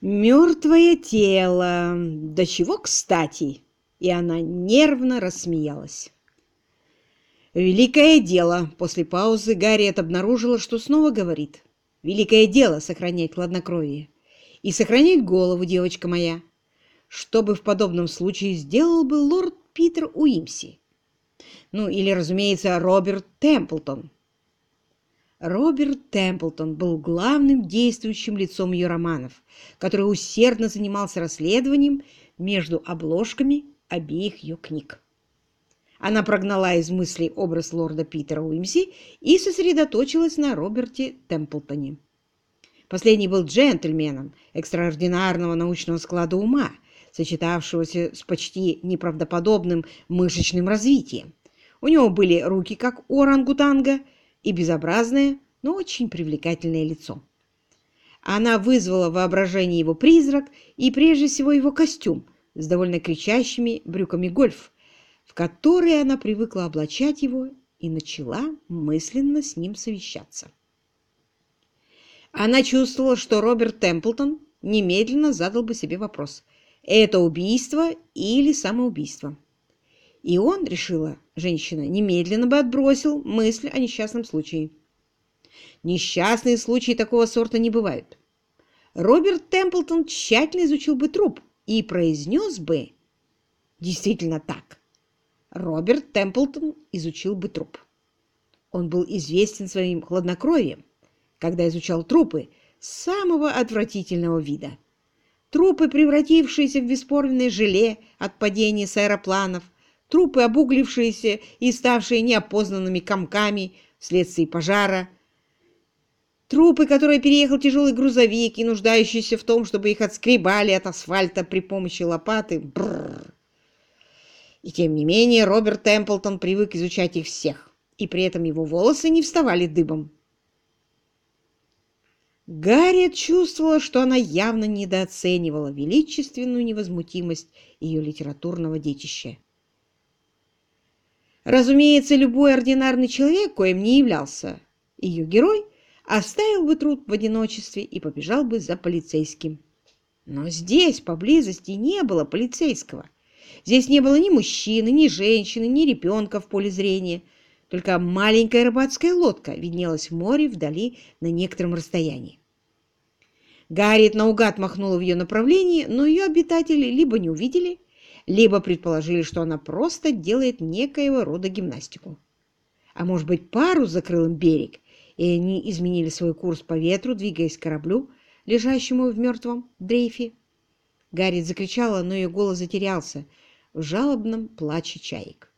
Мертвое тело. До чего кстати? И она нервно рассмеялась. Великое дело. После паузы Гарриет обнаружила, что снова говорит. Великое дело сохранять хладнокровие. И сохранять голову, девочка моя. Что бы в подобном случае сделал бы лорд Питер Уимси? Ну, или, разумеется, Роберт Темплтон. Роберт Темплтон был главным действующим лицом ее романов, который усердно занимался расследованием между обложками обеих ее книг. Она прогнала из мыслей образ лорда Питера Уимси и сосредоточилась на Роберте Темплтоне. Последний был джентльменом экстраординарного научного склада ума, сочетавшегося с почти неправдоподобным мышечным развитием. У него были руки, как у орангутанга, и безобразное, но очень привлекательное лицо. Она вызвала воображение его призрак и прежде всего его костюм с довольно кричащими брюками гольф, в которые она привыкла облачать его и начала мысленно с ним совещаться. Она чувствовала, что Роберт Темплтон немедленно задал бы себе вопрос, это убийство или самоубийство. И он, решила женщина, немедленно бы отбросил мысль о несчастном случае. Несчастные случаи такого сорта не бывают. Роберт Темплтон тщательно изучил бы труп и произнес бы действительно так. Роберт Темплтон изучил бы труп. Он был известен своим хладнокровием, когда изучал трупы самого отвратительного вида. Трупы, превратившиеся в бесформенное желе от падения с аэропланов – трупы, обуглившиеся и ставшие неопознанными комками вследствие пожара, трупы, которые переехал тяжелый грузовик и нуждающиеся в том, чтобы их отскребали от асфальта при помощи лопаты. Бррр. И тем не менее Роберт Темплтон привык изучать их всех, и при этом его волосы не вставали дыбом. Гарриет чувствовала, что она явно недооценивала величественную невозмутимость ее литературного детища. Разумеется, любой ординарный человек, коим не являлся ее герой, оставил бы труд в одиночестве и побежал бы за полицейским. Но здесь поблизости не было полицейского. Здесь не было ни мужчины, ни женщины, ни ребенка в поле зрения. Только маленькая рыбацкая лодка виднелась в море вдали на некотором расстоянии. Гарриет наугад махнула в ее направлении, но ее обитатели либо не увидели, либо предположили, что она просто делает некоего рода гимнастику. А может быть, пару закрыл им берег, и они изменили свой курс по ветру, двигаясь к кораблю, лежащему в мертвом дрейфе. Гарри закричала, но ее голос затерялся в жалобном плаче чаек.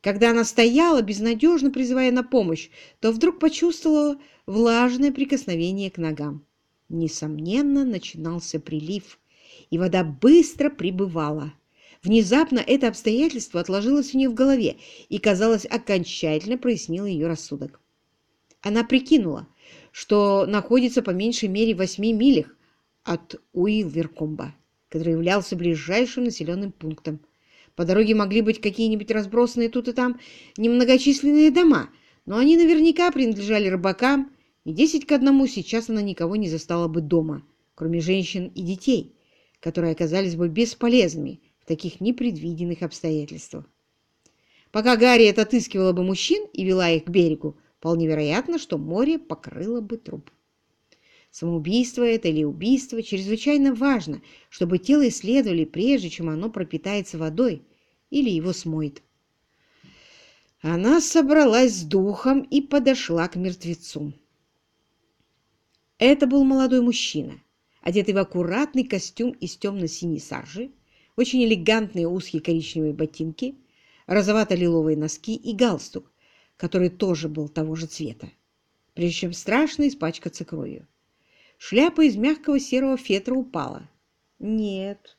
Когда она стояла, безнадежно призывая на помощь, то вдруг почувствовала влажное прикосновение к ногам. Несомненно, начинался прилив, и вода быстро прибывала. Внезапно это обстоятельство отложилось у нее в голове и, казалось, окончательно прояснило ее рассудок. Она прикинула, что находится по меньшей мере в восьми милях от Уилверкомба, который являлся ближайшим населенным пунктом. По дороге могли быть какие-нибудь разбросанные тут и там немногочисленные дома, но они наверняка принадлежали рыбакам, и десять к одному сейчас она никого не застала бы дома, кроме женщин и детей, которые оказались бы бесполезными таких непредвиденных обстоятельствах. Пока Гарриет отыскивала бы мужчин и вела их к берегу, вполне вероятно, что море покрыло бы труп. Самоубийство это или убийство чрезвычайно важно, чтобы тело исследовали, прежде чем оно пропитается водой или его смоет. Она собралась с духом и подошла к мертвецу. Это был молодой мужчина, одетый в аккуратный костюм из темно-синей саржи, очень элегантные узкие коричневые ботинки, розовато-лиловые носки и галстук, который тоже был того же цвета, прежде чем страшно испачкаться кровью. Шляпа из мягкого серого фетра упала. Нет.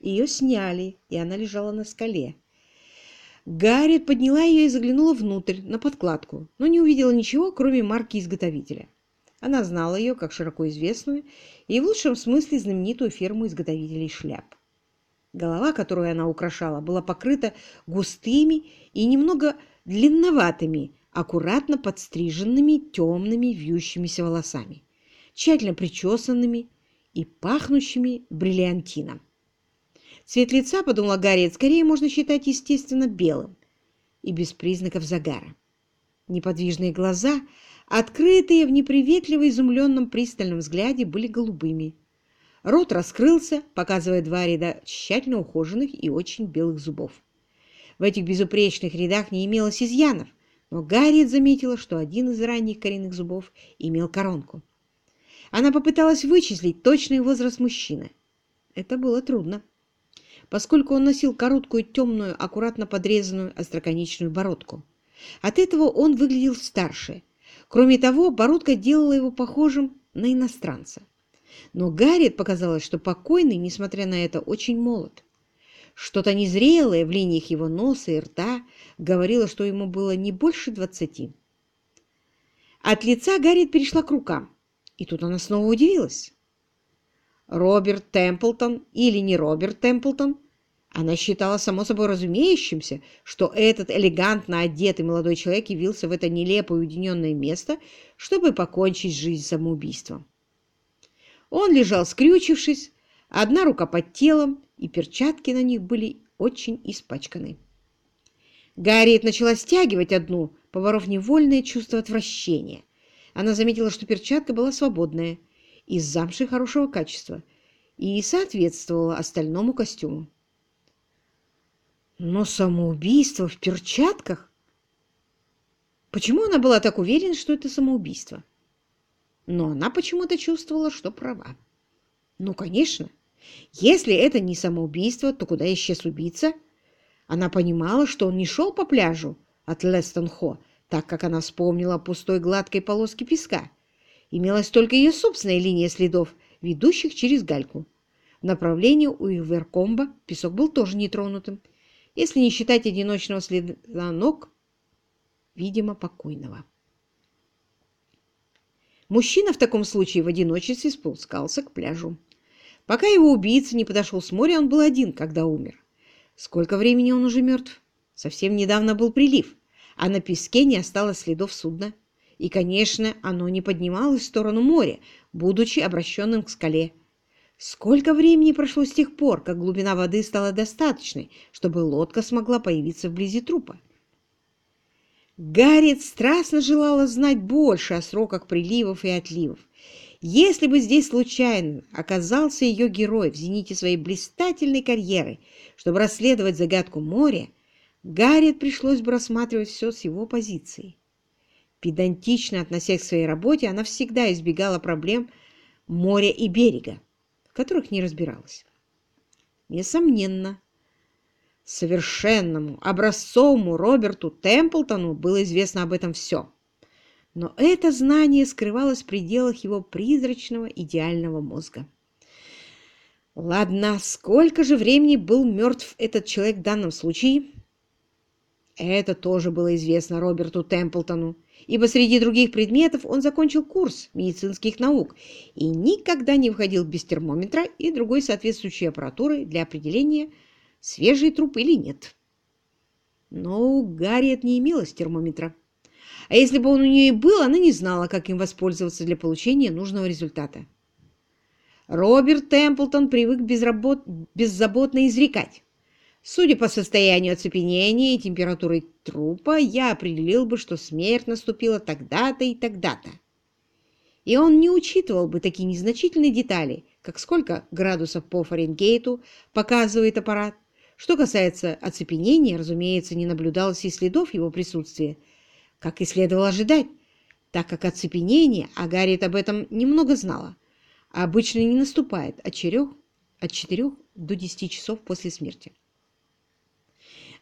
Ее сняли, и она лежала на скале. Гарриет подняла ее и заглянула внутрь, на подкладку, но не увидела ничего, кроме марки изготовителя. Она знала ее как широко известную и в лучшем смысле знаменитую фирму изготовителей шляп. Голова, которую она украшала, была покрыта густыми и немного длинноватыми, аккуратно подстриженными темными вьющимися волосами, тщательно причесанными и пахнущими бриллиантином. Цвет лица, подумала Гарриет, скорее можно считать естественно белым и без признаков загара. Неподвижные глаза, открытые в неприветливо изумленном пристальном взгляде, были голубыми. Рот раскрылся, показывая два ряда тщательно ухоженных и очень белых зубов. В этих безупречных рядах не имелось изъянов, но Гарриет заметила, что один из ранних коренных зубов имел коронку. Она попыталась вычислить точный возраст мужчины. Это было трудно, поскольку он носил короткую темную, аккуратно подрезанную остроконечную бородку. От этого он выглядел старше. Кроме того, бородка делала его похожим на иностранца. Но Гарриет показалось, что покойный, несмотря на это, очень молод. Что-то незрелое в линиях его носа и рта говорило, что ему было не больше двадцати. От лица Гарриет перешла к рукам, и тут она снова удивилась. Роберт Темплтон или не Роберт Темплтон, она считала само собой разумеющимся, что этот элегантно одетый молодой человек явился в это нелепое уединенное место, чтобы покончить жизнь самоубийством. Он лежал скрючившись, одна рука под телом, и перчатки на них были очень испачканы. Гарриет начала стягивать одну, поборов невольное чувство отвращения. Она заметила, что перчатка была свободная, из замши хорошего качества, и соответствовала остальному костюму. Но самоубийство в перчатках? Почему она была так уверена, что это самоубийство? Но она почему-то чувствовала, что права. Ну, конечно, если это не самоубийство, то куда исчез убийца? Она понимала, что он не шел по пляжу от Лестон-Хо, так как она вспомнила пустой гладкой полоски песка. Имелась только ее собственная линия следов, ведущих через гальку. В направлении Уилверкомба песок был тоже нетронутым, если не считать одиночного следа ног, видимо, покойного. Мужчина в таком случае в одиночестве спускался к пляжу. Пока его убийца не подошел с моря, он был один, когда умер. Сколько времени он уже мертв? Совсем недавно был прилив, а на песке не осталось следов судна. И, конечно, оно не поднималось в сторону моря, будучи обращенным к скале. Сколько времени прошло с тех пор, как глубина воды стала достаточной, чтобы лодка смогла появиться вблизи трупа? Гарриет страстно желала знать больше о сроках приливов и отливов. Если бы здесь случайно оказался ее герой в зените своей блистательной карьеры, чтобы расследовать загадку моря, Гарриет пришлось бы рассматривать все с его позиции. Педантично относясь к своей работе, она всегда избегала проблем моря и берега которых не разбиралась. Несомненно, совершенному, образцовому Роберту Темплтону было известно об этом все. Но это знание скрывалось в пределах его призрачного идеального мозга. Ладно, сколько же времени был мертв этот человек в данном случае? Это тоже было известно Роберту Темплтону ибо среди других предметов он закончил курс медицинских наук и никогда не входил без термометра и другой соответствующей аппаратуры для определения, свежий труп или нет. Но у Гарриет не имелось термометра. А если бы он у нее и был, она не знала, как им воспользоваться для получения нужного результата. Роберт Темплтон привык безработ... беззаботно изрекать. Судя по состоянию оцепенения и температуры трупа, я определил бы, что смерть наступила тогда-то и тогда-то. И он не учитывал бы такие незначительные детали, как сколько градусов по Фаренгейту показывает аппарат. Что касается оцепенения, разумеется, не наблюдалось и следов его присутствия, как и следовало ожидать, так как оцепенение, а Гарриет об этом немного знала, обычно не наступает от 4, от 4 до 10 часов после смерти.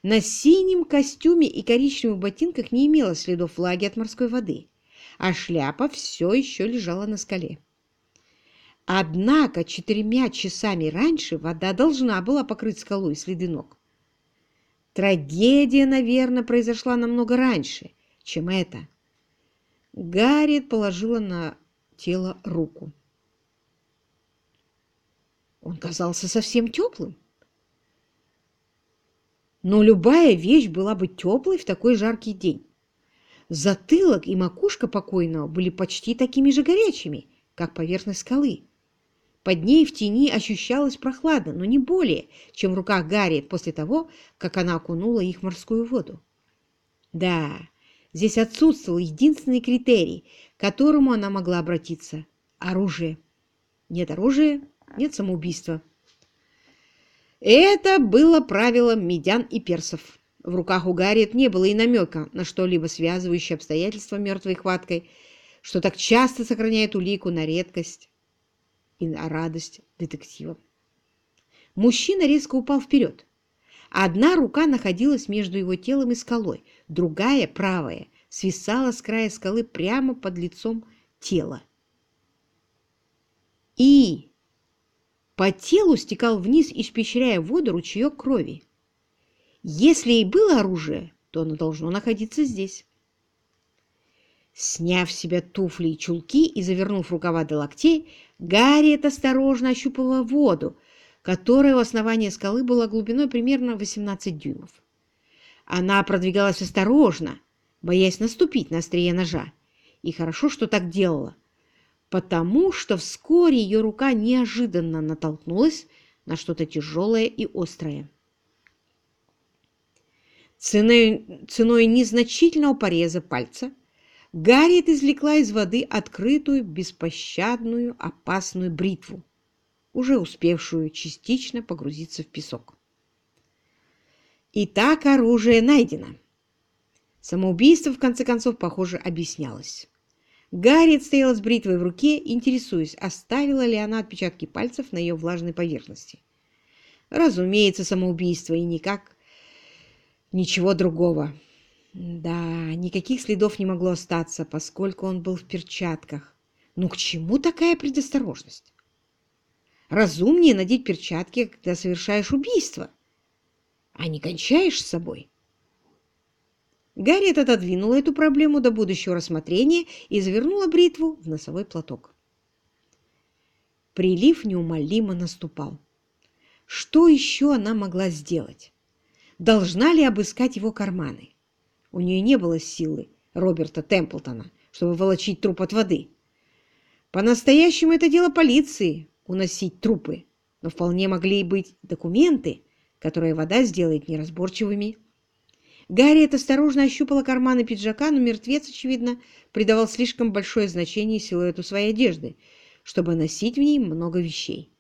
На синем костюме и коричневых ботинках не имелось следов влаги от морской воды, а шляпа все еще лежала на скале. Однако четырьмя часами раньше вода должна была покрыть скалу и следы ног. Трагедия, наверное, произошла намного раньше, чем это. Гарриет положила на тело руку. Он казался совсем теплым. Но любая вещь была бы теплой в такой жаркий день. Затылок и макушка покойного были почти такими же горячими, как поверхность скалы. Под ней в тени ощущалось прохладно, но не более, чем в руках Гарриет после того, как она окунула их в морскую воду. Да, здесь отсутствовал единственный критерий, к которому она могла обратиться – оружие. Нет оружия – нет самоубийства. Это было правилом медян и персов. В руках у Гарриет не было и намека на что-либо связывающее обстоятельства мертвой хваткой, что так часто сохраняет улику на редкость и радость детективам. Мужчина резко упал вперед. Одна рука находилась между его телом и скалой, другая, правая, свисала с края скалы прямо под лицом тела. И по телу стекал вниз, испещряя воду ручеек крови. Если и было оружие, то оно должно находиться здесь. Сняв с себя туфли и чулки и завернув рукава до локтей, Гарриет осторожно ощупала воду, которая у основания скалы была глубиной примерно 18 дюймов. Она продвигалась осторожно, боясь наступить на острие ножа, и хорошо, что так делала, потому что вскоре ее рука неожиданно натолкнулась на что-то тяжелое и острое. Ценой, ценой незначительного пореза пальца Гарриет извлекла из воды открытую, беспощадную, опасную бритву, уже успевшую частично погрузиться в песок. Итак, оружие найдено. Самоубийство, в конце концов, похоже, объяснялось. Гарриет стояла с бритвой в руке, интересуясь, оставила ли она отпечатки пальцев на ее влажной поверхности. Разумеется, самоубийство и никак ничего другого. Да, никаких следов не могло остаться, поскольку он был в перчатках. Ну к чему такая предосторожность? Разумнее надеть перчатки, когда совершаешь убийство, а не кончаешь с собой. Гарриет отодвинула эту проблему до будущего рассмотрения и завернула бритву в носовой платок. Прилив неумолимо наступал. Что еще она могла сделать? Должна ли обыскать его карманы? У нее не было силы Роберта Темплтона, чтобы волочить труп от воды. По-настоящему это дело полиции — уносить трупы, но вполне могли быть документы, которые вода сделает неразборчивыми. Гарриет осторожно ощупала карманы пиджака, но мертвец, очевидно, придавал слишком большое значение силуэту своей одежды, чтобы носить в ней много вещей.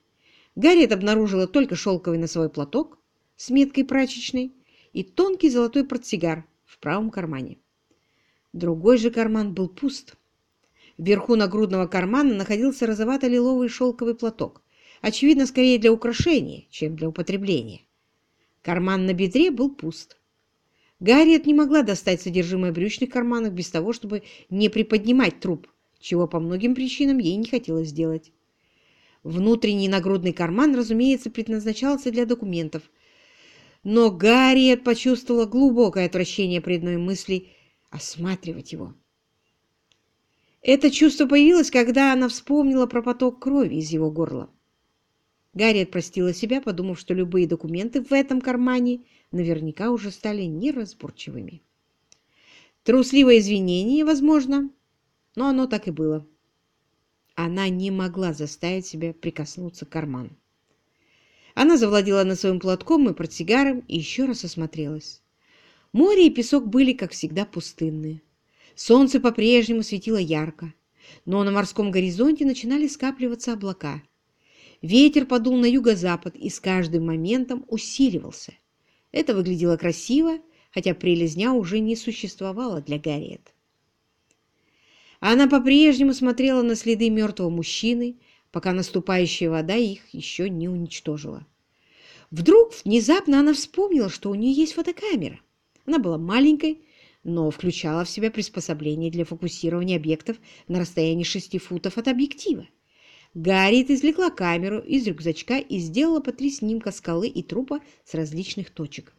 Гарриет обнаружила только шелковый носовой платок с меткой прачечной и тонкий золотой портсигар в правом кармане. Другой же карман был пуст. Вверху нагрудного кармана находился розовато-лиловый шелковый платок, очевидно, скорее для украшения, чем для употребления. Карман на бедре был пуст. Гарриет не могла достать содержимое брючных карманов без того, чтобы не приподнимать труп, чего по многим причинам ей не хотелось сделать. Внутренний нагрудный карман, разумеется, предназначался для документов, но Гарриет почувствовала глубокое отвращение при одной мысли осматривать его. Это чувство появилось, когда она вспомнила про поток крови из его горла. Гарриет простила себя, подумав, что любые документы в этом кармане наверняка уже стали неразборчивыми. Трусливое извинение, возможно, но оно так и было. Она не могла заставить себя прикоснуться к карману. Она завладела носовым платком и портсигаром и еще раз осмотрелась. Море и песок были, как всегда, пустынные. Солнце по-прежнему светило ярко, но на морском горизонте начинали скапливаться облака. Ветер подул на юго-запад и с каждым моментом усиливался. Это выглядело красиво, хотя прелезня уже не существовала для Гарриет. Она по-прежнему смотрела на следы мертвого мужчины, пока наступающая вода их еще не уничтожила. Вдруг внезапно она вспомнила, что у нее есть фотокамера. Она была маленькой, но включала в себя приспособление для фокусирования объектов на расстоянии 6 футов от объектива. Гарриет извлекла камеру из рюкзачка и сделала по три снимка скалы и трупа с различных точек.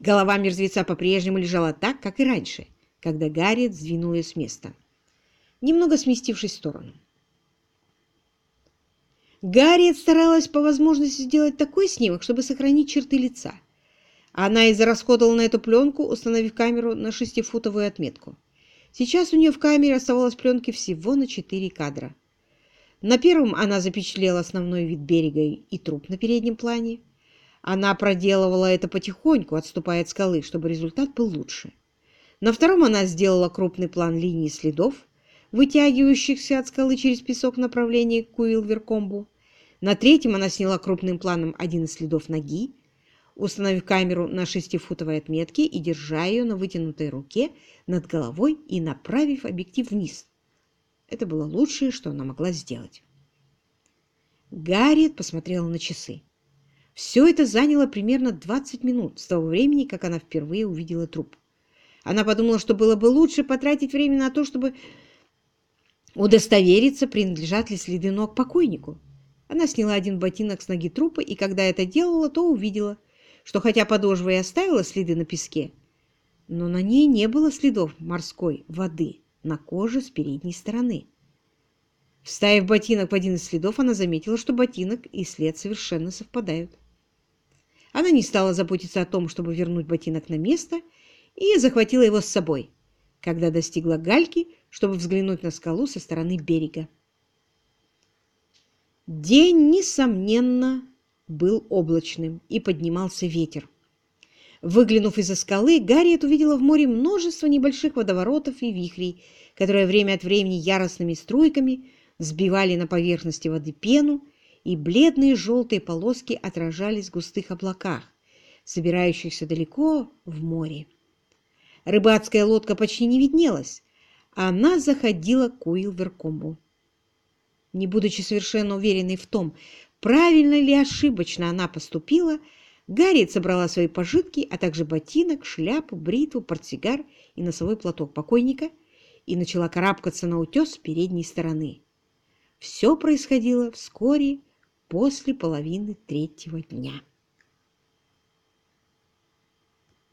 Голова мертвеца по-прежнему лежала так, как и раньше, когда Гарриет сдвинула ее с места, немного сместившись в сторону. Гарриет старалась по возможности сделать такой снимок, чтобы сохранить черты лица. Она израсходовала на эту пленку, установив камеру на шестифутовую отметку. Сейчас у нее в камере оставалось пленки всего на четыре кадра. На первом она запечатлела основной вид берега и труп на переднем плане. Она проделывала это потихоньку, отступая от скалы, чтобы результат был лучше. На втором она сделала крупный план линии следов, вытягивающихся от скалы через песок в направлении Куилверкомбу. На третьем она сняла крупным планом один из следов ноги, установив камеру на шестифутовой отметке и держа ее на вытянутой руке над головой и направив объектив вниз. Это было лучшее, что она могла сделать. Гарриет посмотрела на часы. Все это заняло примерно 20 минут с того времени, как она впервые увидела труп. Она подумала, что было бы лучше потратить время на то, чтобы удостовериться, принадлежат ли следы ног покойнику. Она сняла один ботинок с ноги трупа, и когда это делала, то увидела, что хотя подошва и оставила следы на песке, но на ней не было следов морской воды на коже с передней стороны. Вставив ботинок в один из следов, она заметила, что ботинок и след совершенно совпадают. Она не стала заботиться о том, чтобы вернуть ботинок на место, и захватила его с собой, когда достигла гальки, чтобы взглянуть на скалу со стороны берега. День, несомненно, был облачным, и поднимался ветер. Выглянув из-за скалы, Гарриет увидела в море множество небольших водоворотов и вихрей, которые время от времени яростными струйками сбивали на поверхности воды пену, и бледные желтые полоски отражались в густых облаках, собирающихся далеко в море. Рыбацкая лодка почти не виднелась, она заходила к Уилверкомбу. Не будучи совершенно уверенной в том, правильно ли ошибочно она поступила, Гарриет собрала свои пожитки, а также ботинок, шляпу, бритву, портсигар и носовой платок покойника и начала карабкаться на утес с передней стороны. Все происходило вскоре после половины третьего дня.